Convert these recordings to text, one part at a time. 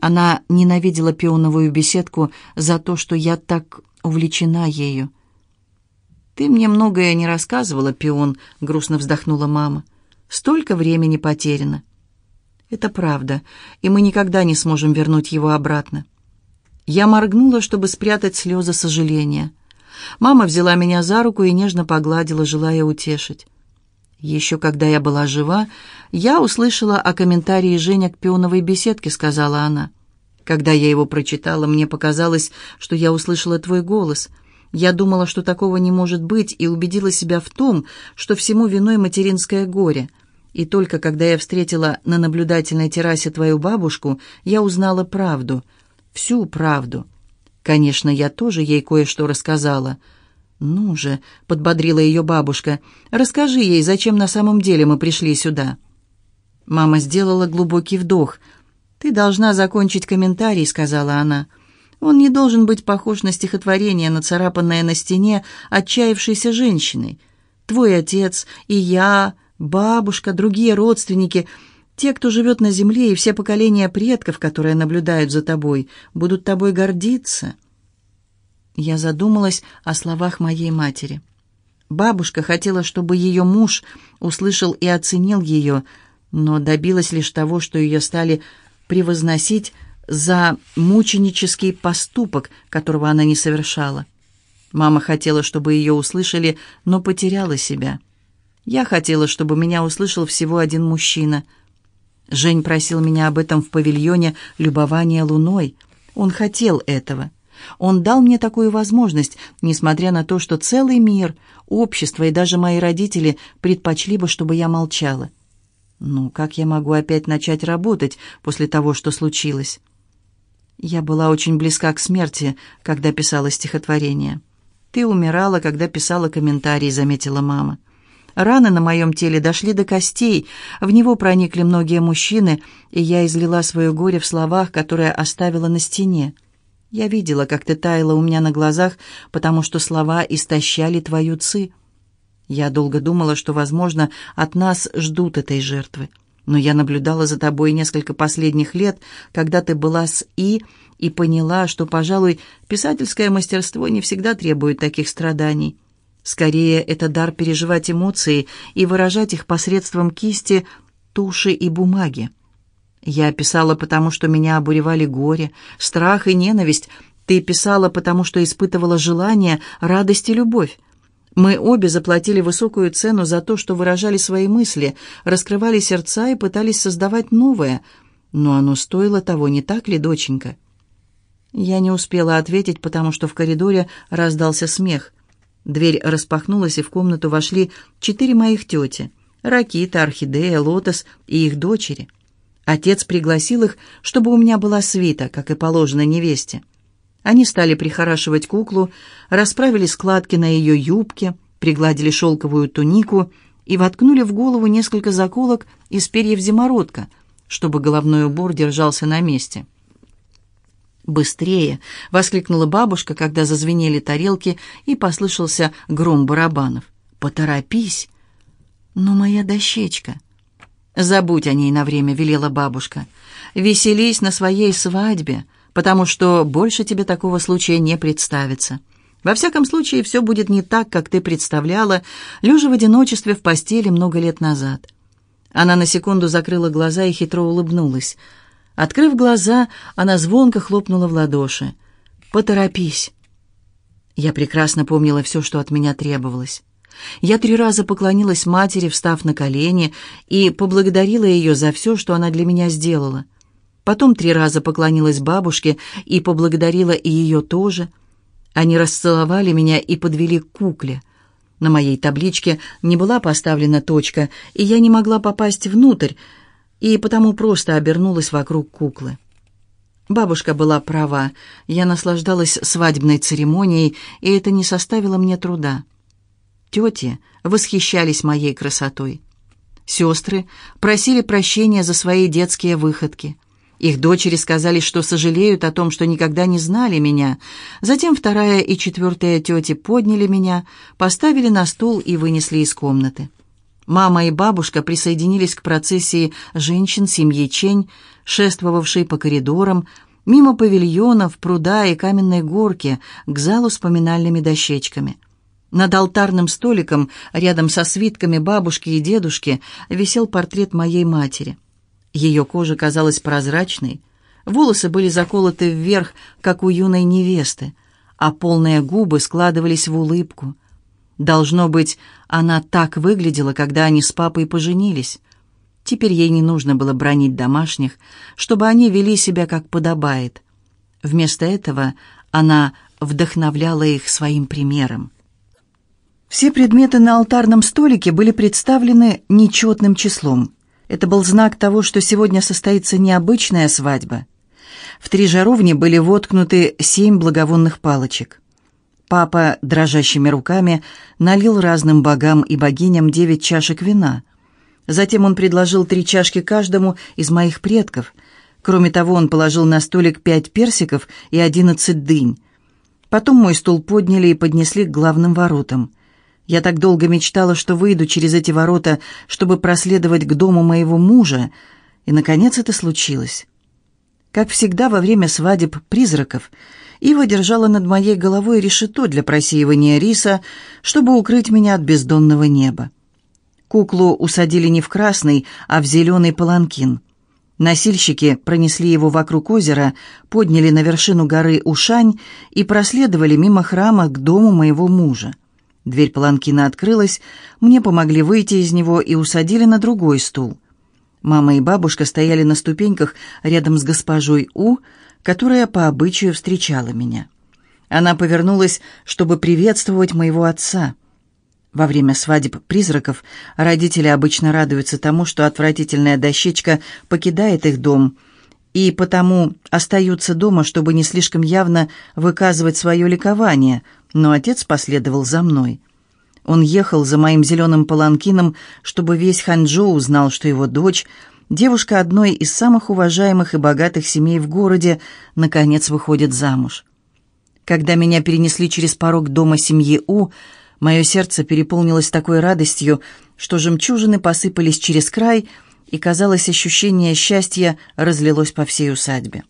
Она ненавидела пионовую беседку за то, что я так увлечена ею. «Ты мне многое не рассказывала, пион», — грустно вздохнула мама. «Столько времени потеряно». «Это правда, и мы никогда не сможем вернуть его обратно». Я моргнула, чтобы спрятать слезы сожаления. Мама взяла меня за руку и нежно погладила, желая утешить. «Еще когда я была жива, я услышала о комментарии Женя к пионовой беседке», — сказала она. «Когда я его прочитала, мне показалось, что я услышала твой голос. Я думала, что такого не может быть, и убедила себя в том, что всему виной материнское горе. И только когда я встретила на наблюдательной террасе твою бабушку, я узнала правду, всю правду. Конечно, я тоже ей кое-что рассказала». «Ну же», — подбодрила ее бабушка, — «расскажи ей, зачем на самом деле мы пришли сюда». Мама сделала глубокий вдох. «Ты должна закончить комментарий», — сказала она. «Он не должен быть похож на стихотворение, нацарапанное на стене отчаявшейся женщиной. Твой отец и я, бабушка, другие родственники, те, кто живет на земле, и все поколения предков, которые наблюдают за тобой, будут тобой гордиться». Я задумалась о словах моей матери. Бабушка хотела, чтобы ее муж услышал и оценил ее, но добилась лишь того, что ее стали превозносить за мученический поступок, которого она не совершала. Мама хотела, чтобы ее услышали, но потеряла себя. Я хотела, чтобы меня услышал всего один мужчина. Жень просил меня об этом в павильоне любования луной. Он хотел этого. Он дал мне такую возможность, несмотря на то, что целый мир, общество и даже мои родители предпочли бы, чтобы я молчала. Ну, как я могу опять начать работать после того, что случилось? Я была очень близка к смерти, когда писала стихотворение. Ты умирала, когда писала комментарий, заметила мама. Раны на моем теле дошли до костей, в него проникли многие мужчины, и я излила свое горе в словах, которые оставила на стене. Я видела, как ты таяла у меня на глазах, потому что слова истощали твою ци. Я долго думала, что, возможно, от нас ждут этой жертвы. Но я наблюдала за тобой несколько последних лет, когда ты была с И, и поняла, что, пожалуй, писательское мастерство не всегда требует таких страданий. Скорее, это дар переживать эмоции и выражать их посредством кисти, туши и бумаги. Я писала, потому что меня обуревали горе, страх и ненависть. Ты писала, потому что испытывала желание, радость и любовь. Мы обе заплатили высокую цену за то, что выражали свои мысли, раскрывали сердца и пытались создавать новое. Но оно стоило того, не так ли, доченька? Я не успела ответить, потому что в коридоре раздался смех. Дверь распахнулась, и в комнату вошли четыре моих тети. Ракита, Орхидея, Лотос и их дочери. Отец пригласил их, чтобы у меня была свита, как и положено невесте. Они стали прихорашивать куклу, расправили складки на ее юбке, пригладили шелковую тунику и воткнули в голову несколько заколок из перьев зимородка, чтобы головной убор держался на месте. «Быстрее!» — воскликнула бабушка, когда зазвенели тарелки и послышался гром барабанов. «Поторопись!» «Но моя дощечка!» «Забудь о ней на время», — велела бабушка. «Веселись на своей свадьбе, потому что больше тебе такого случая не представится. Во всяком случае, все будет не так, как ты представляла, лежа в одиночестве в постели много лет назад». Она на секунду закрыла глаза и хитро улыбнулась. Открыв глаза, она звонко хлопнула в ладоши. «Поторопись». Я прекрасно помнила все, что от меня требовалось. Я три раза поклонилась матери, встав на колени, и поблагодарила ее за все, что она для меня сделала. Потом три раза поклонилась бабушке и поблагодарила и ее тоже. Они расцеловали меня и подвели к кукле. На моей табличке не была поставлена точка, и я не могла попасть внутрь, и потому просто обернулась вокруг куклы. Бабушка была права, я наслаждалась свадебной церемонией, и это не составило мне труда. Тети восхищались моей красотой. Сестры просили прощения за свои детские выходки. Их дочери сказали, что сожалеют о том, что никогда не знали меня. Затем вторая и четвертая тети подняли меня, поставили на стул и вынесли из комнаты. Мама и бабушка присоединились к процессии женщин семьи Чень, шествовавший по коридорам, мимо павильонов, пруда и каменной горки к залу с поминальными дощечками. Над алтарным столиком, рядом со свитками бабушки и дедушки, висел портрет моей матери. Ее кожа казалась прозрачной, волосы были заколоты вверх, как у юной невесты, а полные губы складывались в улыбку. Должно быть, она так выглядела, когда они с папой поженились. Теперь ей не нужно было бронить домашних, чтобы они вели себя как подобает. Вместо этого она вдохновляла их своим примером. Все предметы на алтарном столике были представлены нечетным числом. Это был знак того, что сегодня состоится необычная свадьба. В три жаровни были воткнуты семь благовонных палочек. Папа дрожащими руками налил разным богам и богиням девять чашек вина. Затем он предложил три чашки каждому из моих предков. Кроме того, он положил на столик пять персиков и одиннадцать дынь. Потом мой стул подняли и поднесли к главным воротам. Я так долго мечтала, что выйду через эти ворота, чтобы проследовать к дому моего мужа, и, наконец, это случилось. Как всегда во время свадеб призраков, Ива держала над моей головой решето для просеивания риса, чтобы укрыть меня от бездонного неба. Куклу усадили не в красный, а в зеленый паланкин. Носильщики пронесли его вокруг озера, подняли на вершину горы Ушань и проследовали мимо храма к дому моего мужа. Дверь паланкина открылась, мне помогли выйти из него и усадили на другой стул. Мама и бабушка стояли на ступеньках рядом с госпожой У, которая по обычаю встречала меня. Она повернулась, чтобы приветствовать моего отца. Во время свадеб призраков родители обычно радуются тому, что отвратительная дощечка покидает их дом, и потому остаются дома, чтобы не слишком явно выказывать свое ликование – но отец последовал за мной. Он ехал за моим зеленым паланкином, чтобы весь Ханчжоу узнал, что его дочь, девушка одной из самых уважаемых и богатых семей в городе, наконец выходит замуж. Когда меня перенесли через порог дома семьи У, мое сердце переполнилось такой радостью, что жемчужины посыпались через край, и, казалось, ощущение счастья разлилось по всей усадьбе.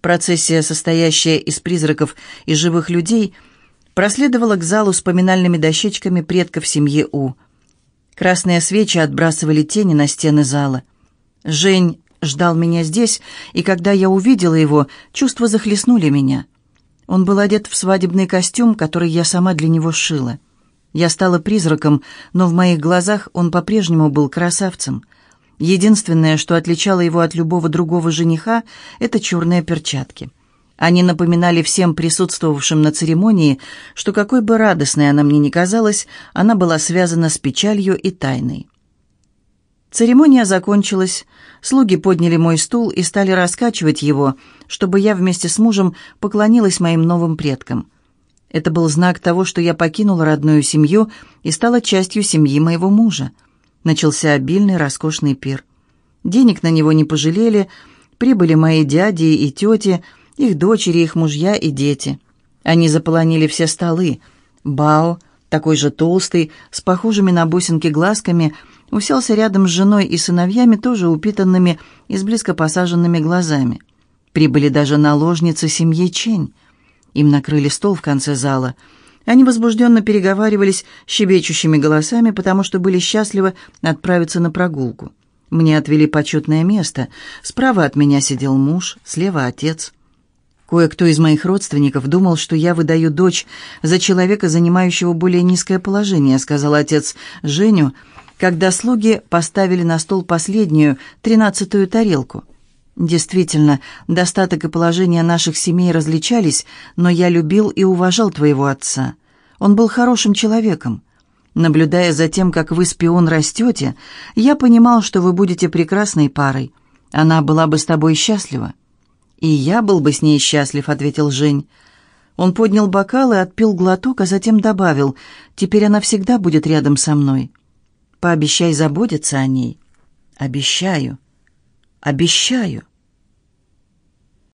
Процессия, состоящая из призраков и живых людей – проследовала к залу с поминальными дощечками предков семьи У. Красные свечи отбрасывали тени на стены зала. Жень ждал меня здесь, и когда я увидела его, чувства захлестнули меня. Он был одет в свадебный костюм, который я сама для него сшила. Я стала призраком, но в моих глазах он по-прежнему был красавцем. Единственное, что отличало его от любого другого жениха, это черные перчатки. Они напоминали всем присутствовавшим на церемонии, что какой бы радостной она мне ни казалась, она была связана с печалью и тайной. Церемония закончилась, слуги подняли мой стул и стали раскачивать его, чтобы я вместе с мужем поклонилась моим новым предкам. Это был знак того, что я покинула родную семью и стала частью семьи моего мужа. Начался обильный, роскошный пир. Денег на него не пожалели, прибыли мои дяди и тети – их дочери, их мужья и дети. Они заполонили все столы. Бао, такой же толстый, с похожими на бусинки глазками, уселся рядом с женой и сыновьями, тоже упитанными и с близко посаженными глазами. Прибыли даже наложницы семьи Чень. Им накрыли стол в конце зала. Они возбужденно переговаривались щебечущими голосами, потому что были счастливы отправиться на прогулку. Мне отвели почетное место. Справа от меня сидел муж, слева отец. Кое-кто из моих родственников думал, что я выдаю дочь за человека, занимающего более низкое положение, сказал отец Женю, когда слуги поставили на стол последнюю, тринадцатую тарелку. Действительно, достаток и положение наших семей различались, но я любил и уважал твоего отца. Он был хорошим человеком. Наблюдая за тем, как вы с пион растете, я понимал, что вы будете прекрасной парой. Она была бы с тобой счастлива. «И я был бы с ней счастлив», — ответил Жень. Он поднял бокал и отпил глоток, а затем добавил, «Теперь она всегда будет рядом со мной. Пообещай заботиться о ней». «Обещаю. Обещаю».